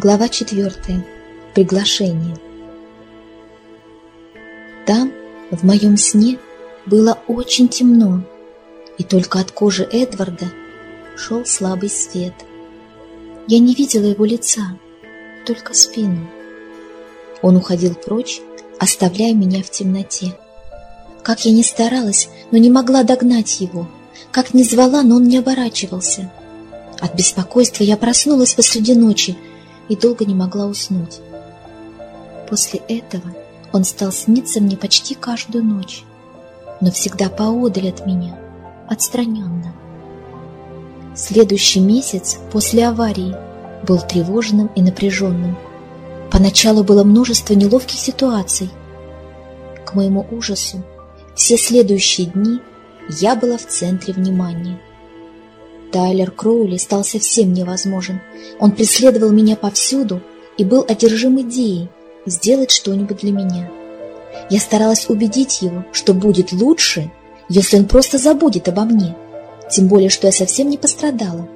Глава четвертая. Приглашение. Там, в моем сне, было очень темно, и только от кожи Эдварда шел слабый свет. Я не видела его лица, только спину. Он уходил прочь, оставляя меня в темноте. Как я ни старалась, но не могла догнать его. Как ни звала, но он не оборачивался. От беспокойства я проснулась посреди ночи и долго не могла уснуть. После этого он стал сниться мне почти каждую ночь, но всегда поодаль от меня, отстраненно. Следующий месяц после аварии был тревожным и напряженным. Поначалу было множество неловких ситуаций. К моему ужасу, все следующие дни я была в центре внимания. Тайлер Кроули стал совсем невозможен. Он преследовал меня повсюду и был одержим идеей сделать что-нибудь для меня. Я старалась убедить его, что будет лучше, если он просто забудет обо мне, тем более, что я совсем не пострадала.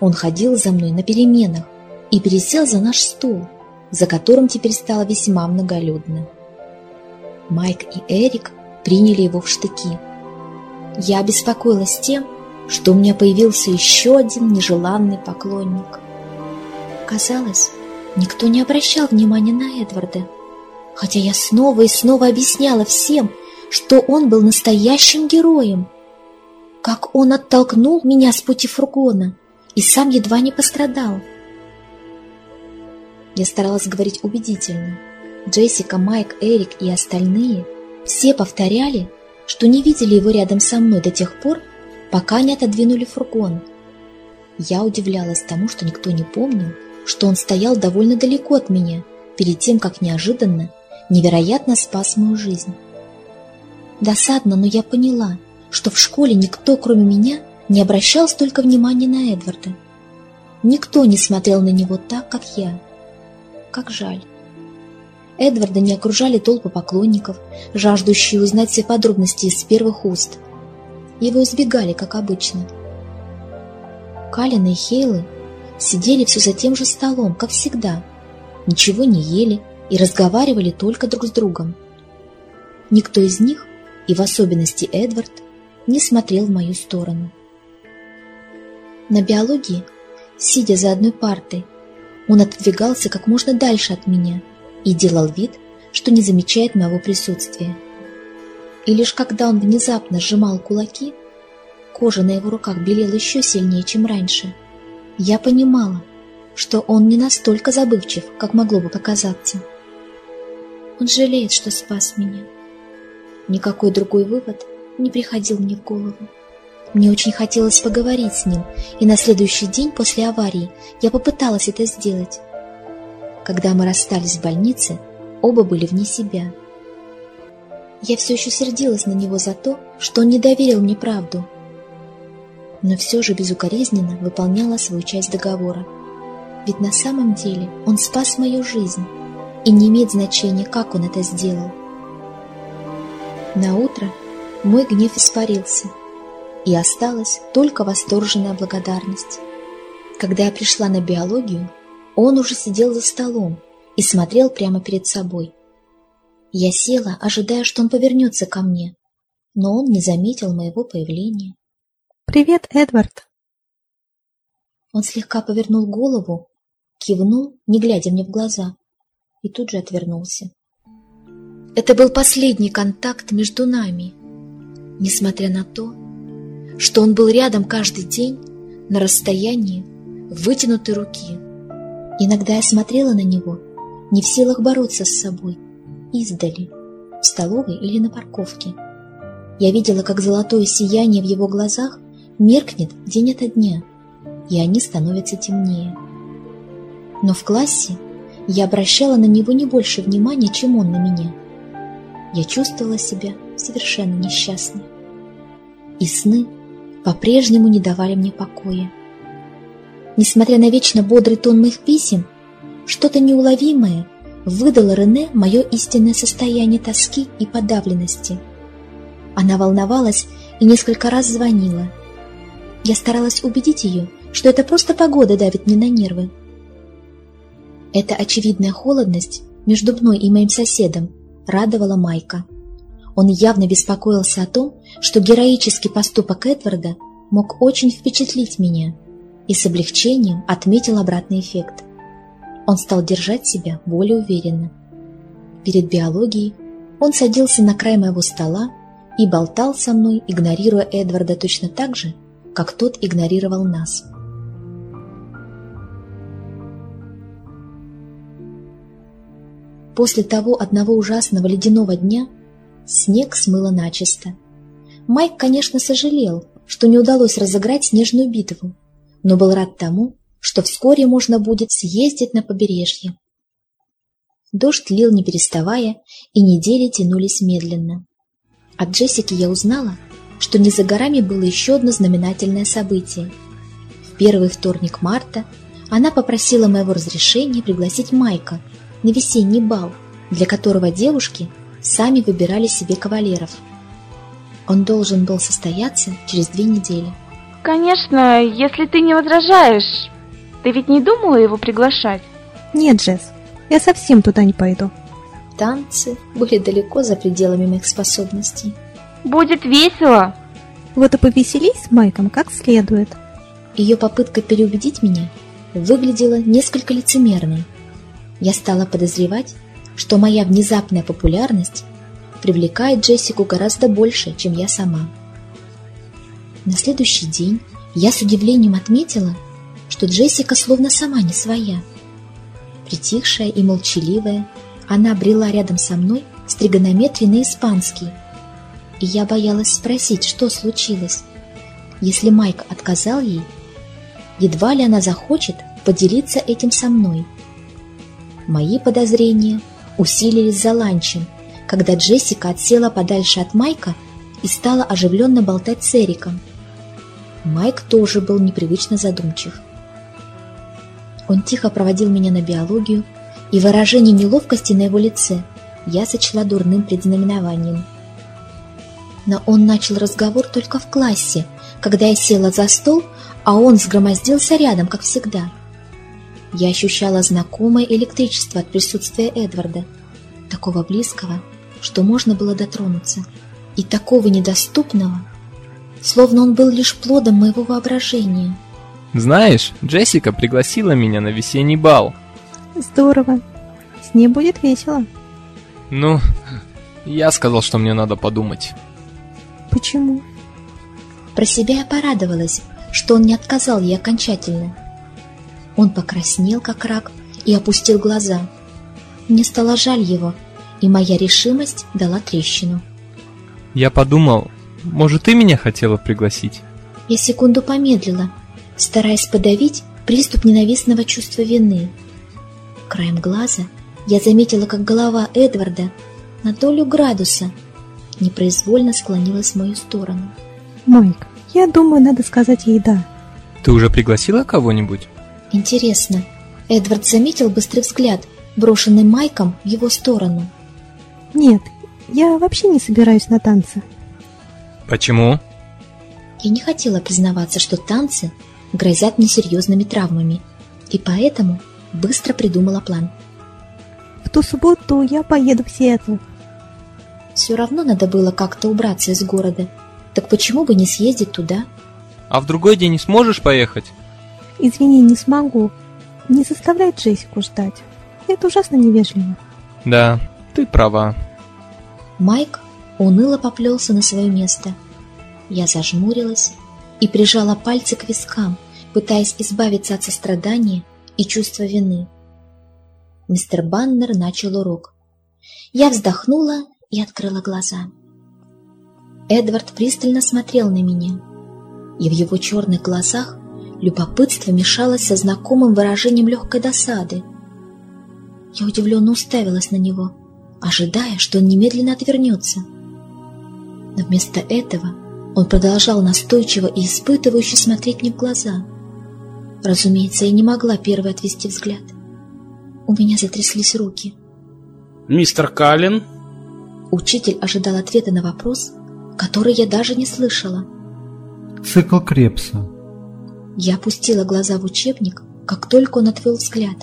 Он ходил за мной на переменах и пересел за наш стол, за которым теперь стало весьма многолюдно. Майк и Эрик приняли его в штыки. Я беспокоилась тем, что у меня появился еще один нежеланный поклонник. Казалось, никто не обращал внимания на Эдварда, хотя я снова и снова объясняла всем, что он был настоящим героем. Как он оттолкнул меня с пути фургона и сам едва не пострадал. Я старалась говорить убедительно. Джессика, Майк, Эрик и остальные все повторяли, что не видели его рядом со мной до тех пор, пока не отодвинули фургон. Я удивлялась тому, что никто не помнил, что он стоял довольно далеко от меня, перед тем, как неожиданно, невероятно спас мою жизнь. Досадно, но я поняла, что в школе никто, кроме меня, не обращал столько внимания на Эдварда. Никто не смотрел на него так, как я. Как жаль. Эдварда не окружали толпы поклонников, жаждущие узнать все подробности из первых уст – его избегали, как обычно. Калина и Хейлы сидели все за тем же столом, как всегда, ничего не ели и разговаривали только друг с другом. Никто из них, и в особенности Эдвард, не смотрел в мою сторону. На биологии, сидя за одной партой, он отодвигался как можно дальше от меня и делал вид, что не замечает моего присутствия. И лишь когда он внезапно сжимал кулаки, кожа на его руках белела еще сильнее, чем раньше. Я понимала, что он не настолько забывчив, как могло бы показаться. Он жалеет, что спас меня. Никакой другой вывод не приходил мне в голову. Мне очень хотелось поговорить с ним, и на следующий день после аварии я попыталась это сделать. Когда мы расстались в больнице, оба были вне себя. Я все еще сердилась на него за то, что он не доверил мне правду. Но все же безукоризненно выполняла свою часть договора. Ведь на самом деле он спас мою жизнь, и не имеет значения, как он это сделал. На утро мой гнев испарился, и осталась только восторженная благодарность. Когда я пришла на биологию, он уже сидел за столом и смотрел прямо перед собой – я села, ожидая, что он повернется ко мне, но он не заметил моего появления. «Привет, Эдвард!» Он слегка повернул голову, кивнул, не глядя мне в глаза, и тут же отвернулся. Это был последний контакт между нами, несмотря на то, что он был рядом каждый день на расстоянии вытянутой руки. Иногда я смотрела на него, не в силах бороться с собой, издали, в столовой или на парковке. Я видела, как золотое сияние в его глазах меркнет день ото дня, и они становятся темнее. Но в классе я обращала на него не больше внимания, чем он на меня. Я чувствовала себя совершенно несчастной. И сны по-прежнему не давали мне покоя. Несмотря на вечно бодрый тон моих писем, что-то неуловимое выдала Рене мое истинное состояние тоски и подавленности. Она волновалась и несколько раз звонила. Я старалась убедить ее, что это просто погода давит мне на нервы. Эта очевидная холодность между мной и моим соседом радовала Майка. Он явно беспокоился о том, что героический поступок Эдварда мог очень впечатлить меня, и с облегчением отметил обратный эффект. Он стал держать себя более уверенно. Перед биологией он садился на край моего стола и болтал со мной, игнорируя Эдварда точно так же, как тот игнорировал нас. После того одного ужасного ледяного дня снег смыло начисто. Майк, конечно, сожалел, что не удалось разыграть снежную битву, но был рад тому, что вскоре можно будет съездить на побережье. Дождь лил не переставая, и недели тянулись медленно. От Джессики я узнала, что не за горами было еще одно знаменательное событие. В первый вторник марта она попросила моего разрешения пригласить Майка на весенний бал, для которого девушки сами выбирали себе кавалеров. Он должен был состояться через две недели. Конечно, если ты не возражаешь. Ты ведь не думала его приглашать? Нет, Джесс, я совсем туда не пойду. Танцы были далеко за пределами моих способностей. Будет весело. Вот и повеселись с Майком как следует. Ее попытка переубедить меня выглядела несколько лицемерной. Я стала подозревать, что моя внезапная популярность привлекает Джессику гораздо больше, чем я сама. На следующий день я с удивлением отметила, что Джессика словно сама не своя. Притихшая и молчаливая, она брела рядом со мной с тригонометрией на испанский, и я боялась спросить, что случилось. Если Майк отказал ей, едва ли она захочет поделиться этим со мной. Мои подозрения усилились за ланчем, когда Джессика отсела подальше от Майка и стала оживленно болтать с Эриком. Майк тоже был непривычно задумчив. Он тихо проводил меня на биологию, и выражение неловкости на его лице я сочла дурным предзнаменованием. Но он начал разговор только в классе, когда я села за стол, а он сгромоздился рядом, как всегда. Я ощущала знакомое электричество от присутствия Эдварда, такого близкого, что можно было дотронуться, и такого недоступного, словно он был лишь плодом моего воображения. Знаешь, Джессика пригласила меня на весенний бал. Здорово. С ней будет весело. Ну, я сказал, что мне надо подумать. Почему? Про себя я порадовалась, что он не отказал ей окончательно. Он покраснел, как рак, и опустил глаза. Мне стало жаль его, и моя решимость дала трещину. Я подумал, может, ты меня хотела пригласить? Я секунду помедлила, стараясь подавить приступ ненавистного чувства вины. Краем глаза я заметила, как голова Эдварда на долю градуса непроизвольно склонилась в мою сторону. Майк, я думаю, надо сказать ей «да». Ты уже пригласила кого-нибудь? Интересно, Эдвард заметил быстрый взгляд, брошенный Майком в его сторону. Нет, я вообще не собираюсь на танцы. Почему? Я не хотела признаваться, что танцы грозят мне серьезными травмами, и поэтому быстро придумала план. В ту субботу я поеду в Сиэтл. Все равно надо было как-то убраться из города. Так почему бы не съездить туда? А в другой день не сможешь поехать? Извини, не смогу. Не заставляй Джессику ждать. Это ужасно невежливо. Да, ты права. Майк уныло поплелся на свое место. Я зажмурилась и прижала пальцы к вискам, пытаясь избавиться от сострадания и чувства вины. Мистер Баннер начал урок. Я вздохнула и открыла глаза. Эдвард пристально смотрел на меня, и в его черных глазах любопытство мешалось со знакомым выражением легкой досады. Я удивленно уставилась на него, ожидая, что он немедленно отвернется. Но вместо этого он продолжал настойчиво и испытывающе смотреть мне в глаза. Разумеется, я не могла первой отвести взгляд. У меня затряслись руки. «Мистер Каллен?» Учитель ожидал ответа на вопрос, который я даже не слышала. Цикл Крепса. Я опустила глаза в учебник, как только он отвел взгляд.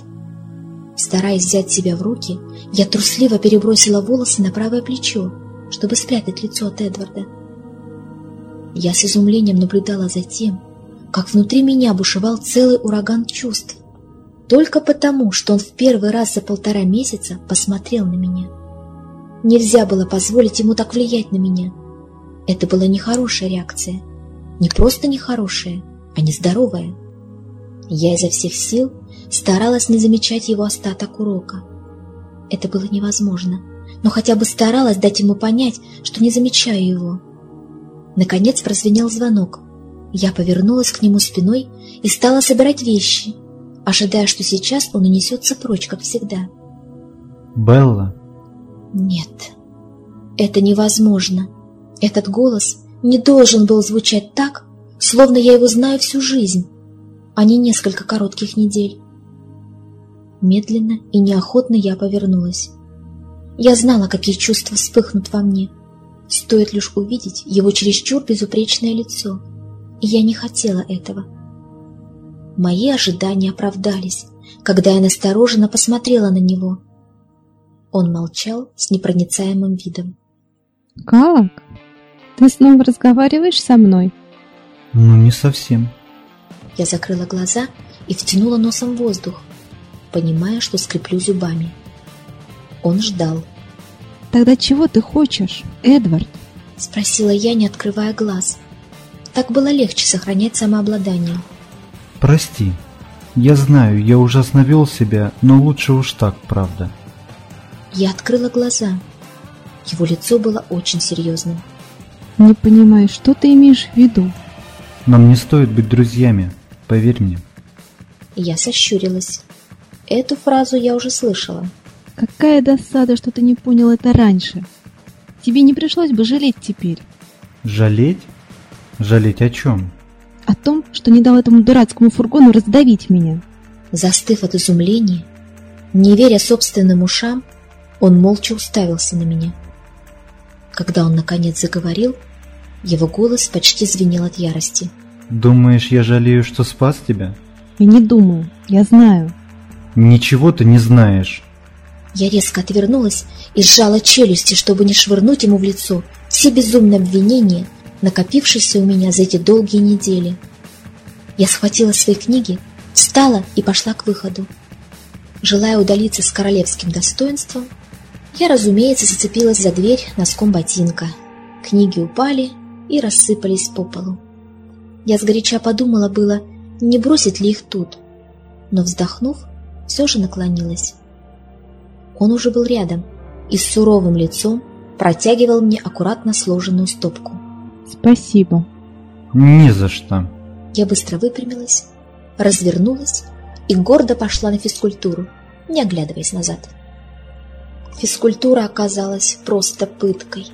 Стараясь взять себя в руки, я трусливо перебросила волосы на правое плечо, чтобы спрятать лицо от Эдварда. Я с изумлением наблюдала за тем, как внутри меня бушевал целый ураган чувств, только потому, что он в первый раз за полтора месяца посмотрел на меня. Нельзя было позволить ему так влиять на меня. Это была нехорошая реакция. Не просто нехорошая, а нездоровая. Я изо всех сил старалась не замечать его остаток урока. Это было невозможно, но хотя бы старалась дать ему понять, что не замечаю его. Наконец прозвенел звонок. Я повернулась к нему спиной и стала собирать вещи, ожидая, что сейчас он унесется прочь, как всегда. Белла. Нет, это невозможно. Этот голос не должен был звучать так, словно я его знаю всю жизнь, а не несколько коротких недель. Медленно и неохотно я повернулась. Я знала, какие чувства вспыхнут во мне. Стоит лишь увидеть его чересчур безупречное лицо. И я не хотела этого. Мои ожидания оправдались, когда я настороженно посмотрела на него. Он молчал с непроницаемым видом. «Как? Ты снова разговариваешь со мной?» Ну, не совсем. Я закрыла глаза и втянула носом воздух, понимая, что скреплю зубами. Он ждал. «Тогда чего ты хочешь, Эдвард?» Спросила я, не открывая глаз. Так было легче сохранять самообладание. Прости. Я знаю, я ужасно вел себя, но лучше уж так, правда. Я открыла глаза. Его лицо было очень серьезным. «Не понимаю, что ты имеешь в виду?» Нам не стоит быть друзьями, поверь мне. Я сощурилась. Эту фразу я уже слышала. Какая досада, что ты не понял это раньше. Тебе не пришлось бы жалеть теперь. Жалеть? Жалеть о чем? О том, что не дал этому дурацкому фургону раздавить меня. Застыв от изумления, не веря собственным ушам, он молча уставился на меня. Когда он наконец заговорил, его голос почти звенел от ярости. Думаешь, я жалею, что спас тебя? Я не думаю, я знаю. Ничего ты не знаешь. Я резко отвернулась и сжала челюсти, чтобы не швырнуть ему в лицо все безумные обвинения, накопившиеся у меня за эти долгие недели. Я схватила свои книги, встала и пошла к выходу. Желая удалиться с королевским достоинством, я, разумеется, зацепилась за дверь носком ботинка. Книги упали и рассыпались по полу. Я сгоряча подумала было, не бросить ли их тут, но, вздохнув, все же наклонилась. Он уже был рядом и с суровым лицом протягивал мне аккуратно сложенную стопку. Спасибо. Не за что. Я быстро выпрямилась, развернулась и гордо пошла на физкультуру, не оглядываясь назад. Физкультура оказалась просто пыткой.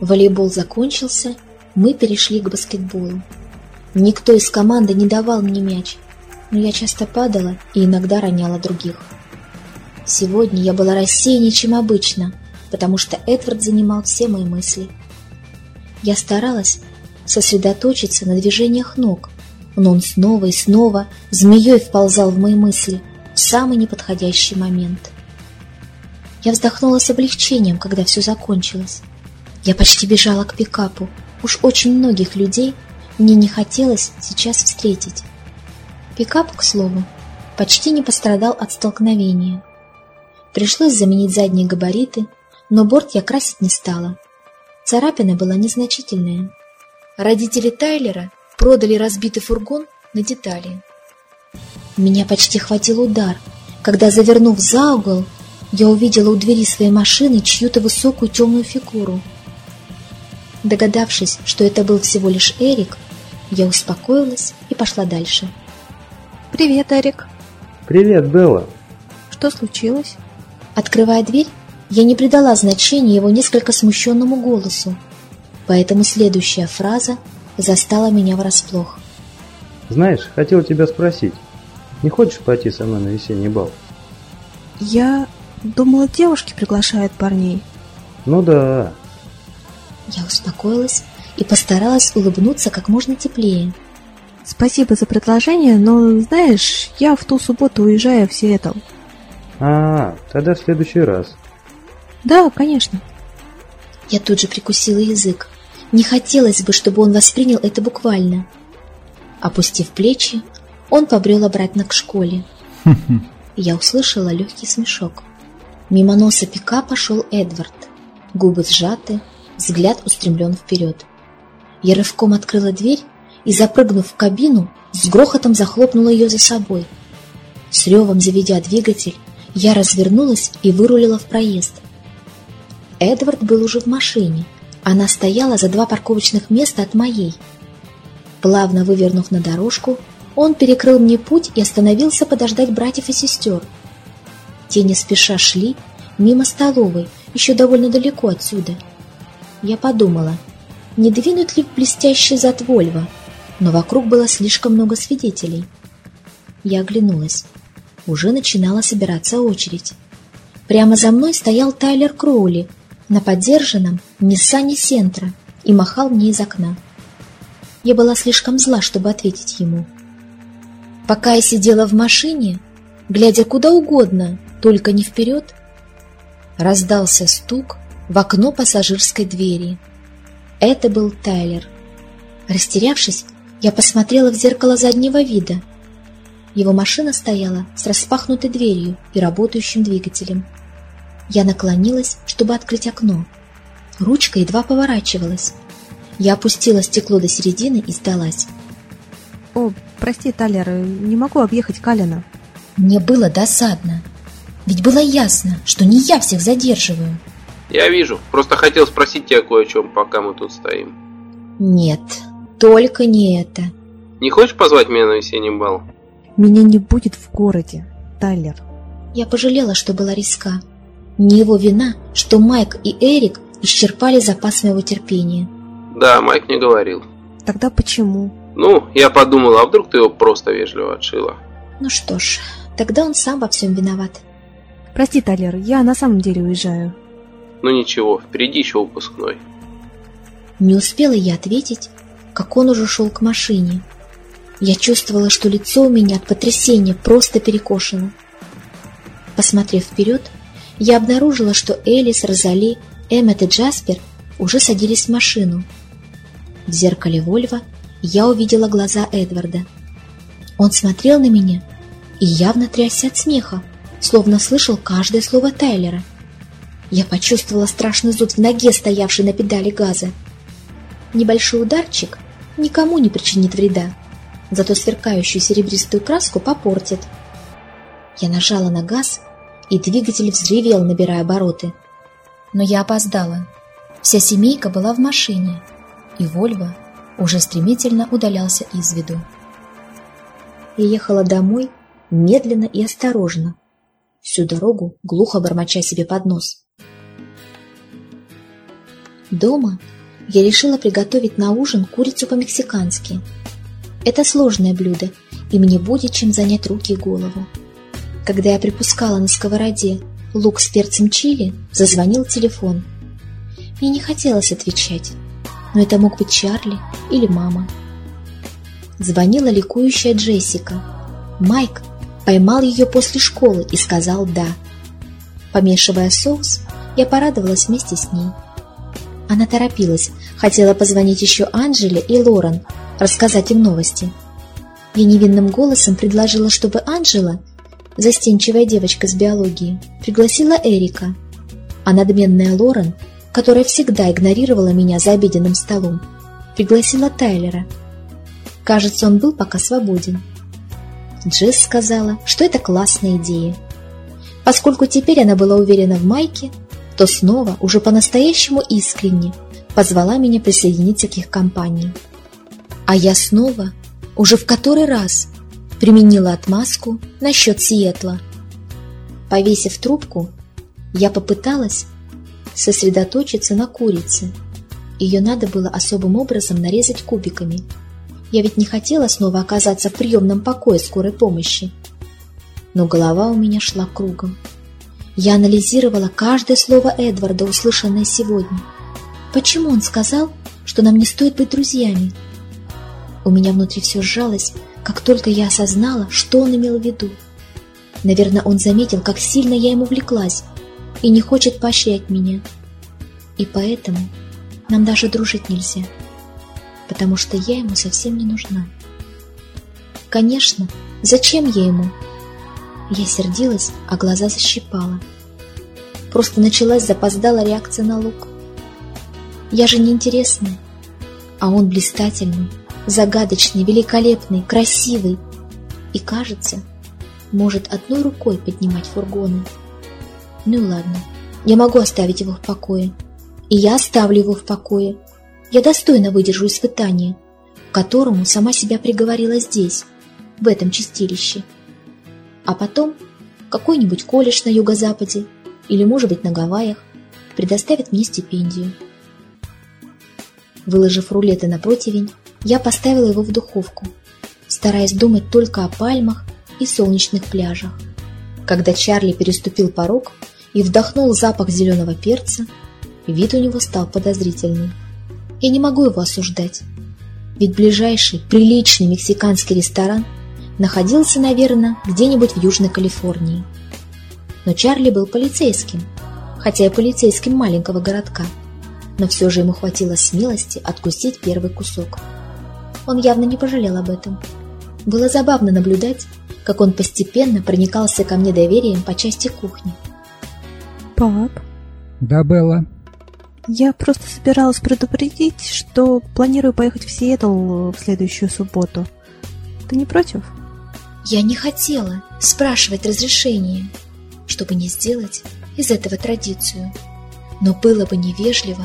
Волейбол закончился, мы перешли к баскетболу. Никто из команды не давал мне мяч, но я часто падала и иногда роняла других. Сегодня я была рассеяннее, чем обычно, потому что Эдвард занимал все мои мысли. Я старалась сосредоточиться на движениях ног, но он снова и снова змеей вползал в мои мысли в самый неподходящий момент. Я вздохнула с облегчением, когда все закончилось. Я почти бежала к пикапу. Уж очень многих людей мне не хотелось сейчас встретить. Пикап, к слову, почти не пострадал от столкновения. Пришлось заменить задние габариты, но борт я красить не стала. Царапина была незначительная. Родители Тайлера продали разбитый фургон на детали. Меня почти хватил удар, когда, завернув за угол, я увидела у двери своей машины чью-то высокую темную фигуру. Догадавшись, что это был всего лишь Эрик, я успокоилась и пошла дальше. Привет, Эрик. Привет, Белла. Что случилось? Открывая дверь, я не придала значения его несколько смущенному голосу, поэтому следующая фраза застала меня врасплох. Знаешь, хотел тебя спросить, не хочешь пойти со мной на весенний бал? Я думала, девушки приглашают парней. Ну да. Я успокоилась и постаралась улыбнуться как можно теплее. Спасибо за предложение, но, знаешь, я в ту субботу уезжаю в Сиэтл. А, тогда в следующий раз. Да, конечно. Я тут же прикусила язык. Не хотелось бы, чтобы он воспринял это буквально. Опустив плечи, он побрел обратно к школе. Я услышала легкий смешок. Мимо носа пикапа шел Эдвард. Губы сжаты, взгляд устремлен вперед. Я рывком открыла дверь и, запрыгнув в кабину, с грохотом захлопнула ее за собой. С ревом заведя двигатель, я развернулась и вырулила в проезд. Эдвард был уже в машине. Она стояла за два парковочных места от моей. Плавно вывернув на дорожку, он перекрыл мне путь и остановился подождать братьев и сестер. Те не спеша шли мимо столовой, еще довольно далеко отсюда. Я подумала, не двинуть ли блестящий зад Вольво, но вокруг было слишком много свидетелей. Я оглянулась. Уже начинала собираться очередь. Прямо за мной стоял Тайлер Кроули на подержанном Ниссане Сентра и махал мне из окна. Я была слишком зла, чтобы ответить ему. Пока я сидела в машине, глядя куда угодно, только не вперед, раздался стук в окно пассажирской двери. Это был Тайлер. Растерявшись, я посмотрела в зеркало заднего вида. Его машина стояла с распахнутой дверью и работающим двигателем. Я наклонилась, чтобы открыть окно. Ручка едва поворачивалась. Я опустила стекло до середины и сдалась. О, прости, Талер, не могу объехать Калина. Мне было досадно. Ведь было ясно, что не я всех задерживаю. Я вижу. Просто хотел спросить тебя кое о чем, пока мы тут стоим. Нет, только не это. Не хочешь позвать меня на весенний бал? Меня не будет в городе, Тайлер. Я пожалела, что была риска. Не его вина, что Майк и Эрик исчерпали запас моего терпения. Да, Майк мне говорил. Тогда почему? Ну, я подумал, а вдруг ты его просто вежливо отшила? Ну что ж, тогда он сам во всем виноват. Прости, Талер, я на самом деле уезжаю. Ну ничего, впереди еще выпускной. Не успела я ответить, как он уже шел к машине. Я чувствовала, что лицо у меня от потрясения просто перекошено. Посмотрев вперед, я обнаружила, что Элис, Розали, Эммет и Джаспер уже садились в машину. В зеркале Вольва я увидела глаза Эдварда. Он смотрел на меня и явно трясся от смеха, словно слышал каждое слово Тайлера. Я почувствовала страшный зуд в ноге, стоявшей на педали газа. Небольшой ударчик никому не причинит вреда, зато сверкающую серебристую краску попортит. Я нажала на газ, и двигатель взревел, набирая обороты. Но я опоздала. Вся семейка была в машине, и Вольво уже стремительно удалялся из виду. Я ехала домой медленно и осторожно, всю дорогу глухо бормоча себе под нос. Дома я решила приготовить на ужин курицу по-мексикански. Это сложное блюдо, и мне будет чем занять руки и голову. Когда я припускала на сковороде лук с перцем чили, зазвонил телефон. Мне не хотелось отвечать, но это мог быть Чарли или мама. Звонила ликующая Джессика. Майк поймал ее после школы и сказал «да». Помешивая соус, я порадовалась вместе с ней. Она торопилась, хотела позвонить еще Анжеле и Лорен, рассказать им новости. Я невинным голосом предложила, чтобы Анжела, застенчивая девочка с биологии, пригласила Эрика, а надменная Лорен, которая всегда игнорировала меня за обеденным столом, пригласила Тайлера. Кажется, он был пока свободен. Джесс сказала, что это классная идея. Поскольку теперь она была уверена в Майке, то снова, уже по-настоящему искренне, позвала меня присоединиться к их компании. А я снова, уже в который раз, применила отмазку насчет Сиэтла. Повесив трубку, я попыталась сосредоточиться на курице. Ее надо было особым образом нарезать кубиками. Я ведь не хотела снова оказаться в приемном покое скорой помощи. Но голова у меня шла кругом. Я анализировала каждое слово Эдварда, услышанное сегодня. Почему он сказал, что нам не стоит быть друзьями? У меня внутри все сжалось, как только я осознала, что он имел в виду. Наверное, он заметил, как сильно я ему влеклась и не хочет поощрять меня. И поэтому нам даже дружить нельзя, потому что я ему совсем не нужна. Конечно, зачем я ему? Я сердилась, а глаза защипала. Просто началась запоздала реакция на лук. Я же неинтересная, а он блистательный, загадочный, великолепный, красивый и, кажется, может одной рукой поднимать фургоны. Ну ладно, я могу оставить его в покое. И я оставлю его в покое. Я достойно выдержу испытание, которому сама себя приговорила здесь, в этом чистилище. А потом какой-нибудь колледж на юго-западе или, может быть, на Гавайях предоставит мне стипендию. Выложив рулеты на противень, я поставила его в духовку, стараясь думать только о пальмах и солнечных пляжах. Когда Чарли переступил порог и вдохнул запах зеленого перца, вид у него стал подозрительный. Я не могу его осуждать, ведь ближайший приличный мексиканский ресторан находился, наверное, где-нибудь в Южной Калифорнии. Но Чарли был полицейским, хотя и полицейским маленького городка, но все же ему хватило смелости откусить первый кусок. Он явно не пожалел об этом. Было забавно наблюдать, как он постепенно проникался ко мне доверием по части кухни. Пап? Да, Белла? Я просто собиралась предупредить, что планирую поехать в Сиэтл в следующую субботу. Ты не против? Я не хотела спрашивать разрешения, чтобы не сделать из этого традицию. Но было бы невежливо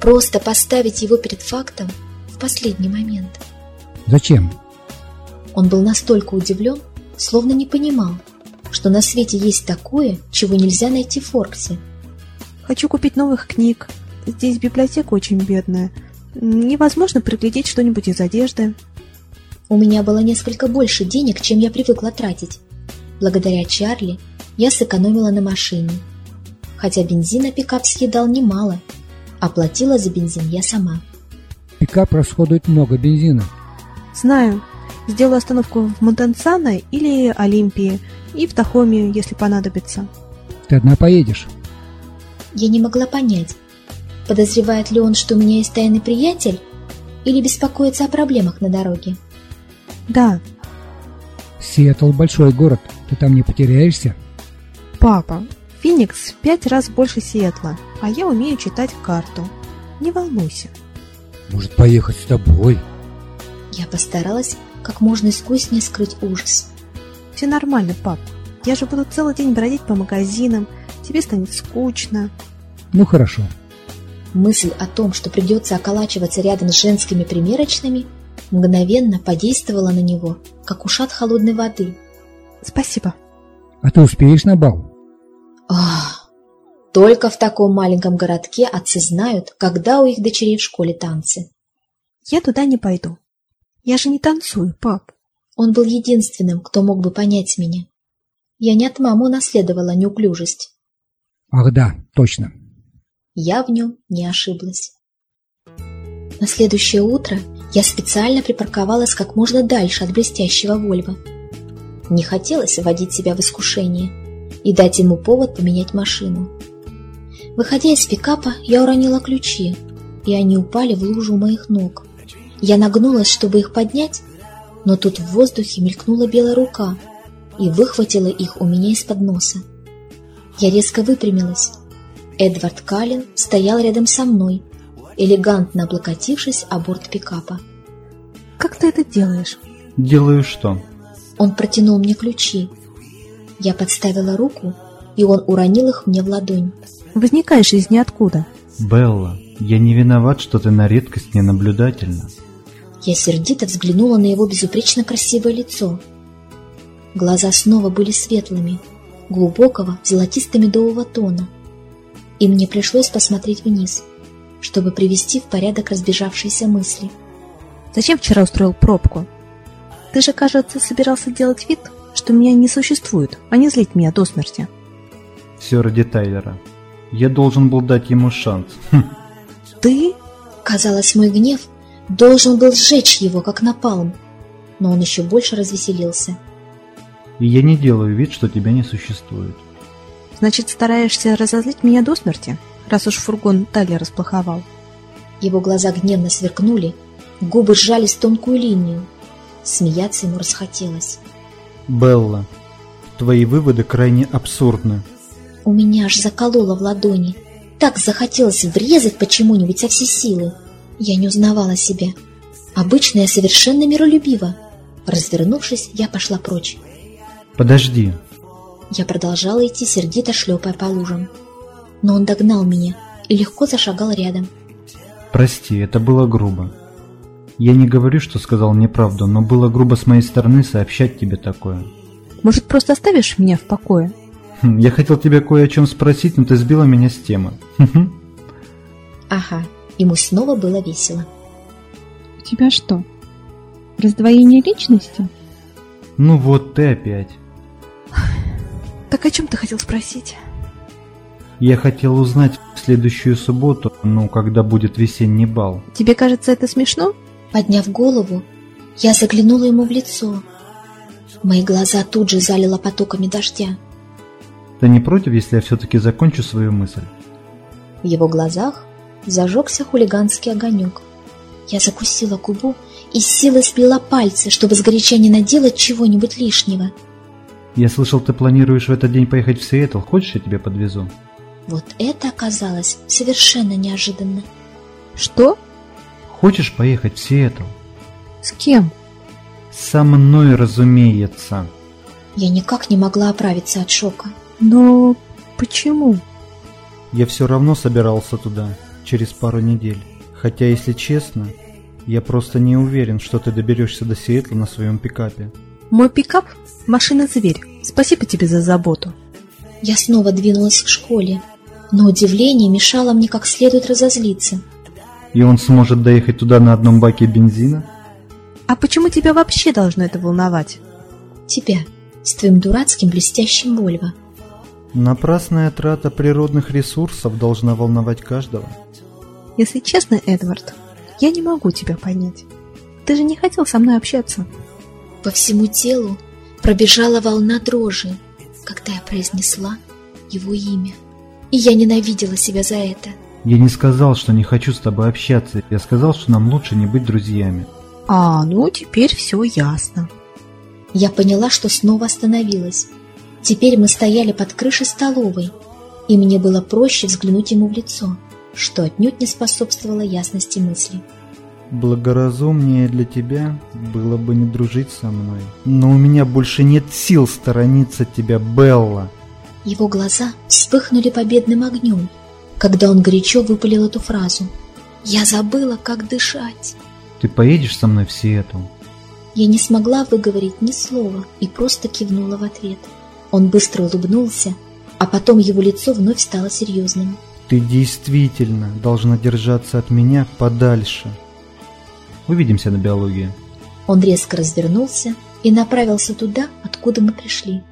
просто поставить его перед фактом последний момент. Зачем? Он был настолько удивлен, словно не понимал, что на свете есть такое, чего нельзя найти в Форксе. Хочу купить новых книг. Здесь библиотека очень бедная. Невозможно приглядеть что-нибудь из одежды. У меня было несколько больше денег, чем я привыкла тратить. Благодаря Чарли я сэкономила на машине. Хотя бензина пикап съедал немало, а платила за бензин я сама. Пикап расходует много бензина. Знаю. Сделаю остановку в Монтансано или Олимпии, и в Тахоме, если понадобится. Ты одна поедешь? Я не могла понять, подозревает ли он, что у меня есть тайный приятель, или беспокоится о проблемах на дороге. Да. Сиэтл большой город. Ты там не потеряешься? Папа, Феникс в пять раз больше Сиэтла, а я умею читать карту. Не волнуйся. Может, поехать с тобой? Я постаралась как можно искуснее скрыть ужас. Все нормально, пап. Я же буду целый день бродить по магазинам. Тебе станет скучно. Ну, хорошо. Мысль о том, что придется околачиваться рядом с женскими примерочными, мгновенно подействовала на него, как ушат холодной воды. Спасибо. А ты успеешь на бал? Ах, только в таком маленьком городке отцы знают, когда у их дочерей в школе танцы. Я туда не пойду. Я же не танцую, пап. Он был единственным, кто мог бы понять меня. Я не от мамы унаследовала неуклюжесть. Ах да, точно. Я в нем не ошиблась. На следующее утро я специально припарковалась как можно дальше от блестящего Вольва. Не хотелось вводить себя в искушение и дать ему повод поменять машину. Выходя из пикапа, я уронила ключи, и они упали в лужу моих ног. Я нагнулась, чтобы их поднять, но тут в воздухе мелькнула белая рука и выхватила их у меня из-под носа. Я резко выпрямилась. Эдвард Каллен стоял рядом со мной, элегантно облокотившись о борт пикапа. «Как ты это делаешь?» «Делаю что?» Он протянул мне ключи. Я подставила руку, и он уронил их мне в ладонь. «Возникаешь из ниоткуда». «Белла, я не виноват, что ты на редкость ненаблюдательна». Я сердито взглянула на его безупречно красивое лицо. Глаза снова были светлыми, глубокого золотисто-медового тона, и мне пришлось посмотреть вниз, чтобы привести в порядок разбежавшиеся мысли. «Зачем вчера устроил пробку? Ты же, кажется, собирался делать вид, что меня не существует, а не злить меня до смерти». «Все ради Тайлера. Я должен был дать ему шанс». Хм. «Ты?» Казалось, мой гнев должен был сжечь его, как напалм, но он еще больше развеселился. И я не делаю вид, что тебя не существует. Значит, стараешься разозлить меня до смерти, раз уж фургон Тали расплоховал. Его глаза гневно сверкнули, губы сжались в тонкую линию. Смеяться ему расхотелось. Белла, твои выводы крайне абсурдны. У меня аж закололо в ладони. Так захотелось врезать почему-нибудь со всей силы. Я не узнавала себя. Обычно я совершенно миролюбива. Развернувшись, я пошла прочь. Подожди. Я продолжала идти, сердито шлепая по лужам. Но он догнал меня и легко зашагал рядом. Прости, это было грубо. Я не говорю, что сказал неправду, но было грубо с моей стороны сообщать тебе такое. Может, просто оставишь меня в покое? Хм, я хотел тебя кое о чем спросить, но ты сбила меня с темы. Ага, ему снова было весело. У тебя что, раздвоение личности? Ну вот ты опять. Так о чем ты хотел спросить? Я хотел узнать в следующую субботу, ну, когда будет весенний бал. Тебе кажется это смешно? Подняв голову, я заглянула ему в лицо. Мои глаза тут же залило потоками дождя. Ты не против, если я все-таки закончу свою мысль? В его глазах зажегся хулиганский огонек. Я закусила губу и с силой сплела пальцы, чтобы сгоряча не наделать чего-нибудь лишнего. Я слышал, ты планируешь в этот день поехать в Сиэтл. Хочешь, я тебя подвезу? Вот это оказалось совершенно неожиданно. Что? Хочешь поехать в Сиэтл? С кем? Со мной, разумеется. Я никак не могла оправиться от шока. Но почему? Я все равно собирался туда через пару недель. Хотя, если честно, я просто не уверен, что ты доберешься до Сиэтла на своем пикапе. Мой пикап – машина-зверь. Спасибо тебе за заботу. Я снова двинулась к школе, но удивление мешало мне как следует разозлиться. И он сможет доехать туда на одном баке бензина? А почему тебя вообще должно это волновать? Тебя, с твоим дурацким блестящим Вольво. Напрасная трата природных ресурсов должна волновать каждого. Если честно, Эдвард, я не могу тебя понять. Ты же не хотел со мной общаться. По всему телу пробежала волна дрожи, когда я произнесла его имя. И я ненавидела себя за это. Я не сказал, что не хочу с тобой общаться. Я сказал, что нам лучше не быть друзьями. А, ну теперь все ясно. Я поняла, что снова остановилась. Теперь мы стояли под крышей столовой, и мне было проще взглянуть ему в лицо, что отнюдь не способствовало ясности мысли. Благоразумнее для тебя было бы не дружить со мной. Но у меня больше нет сил сторониться тебя, Белла. Его глаза вспыхнули победным огнем, когда он горячо выпалил эту фразу. Я забыла, как дышать. Ты поедешь со мной в Сиэтл? Я не смогла выговорить ни слова и просто кивнула в ответ. Он быстро улыбнулся, а потом его лицо вновь стало серьезным. Ты действительно должна держаться от меня подальше. Увидимся на биологии. Он резко развернулся и направился туда, откуда мы пришли.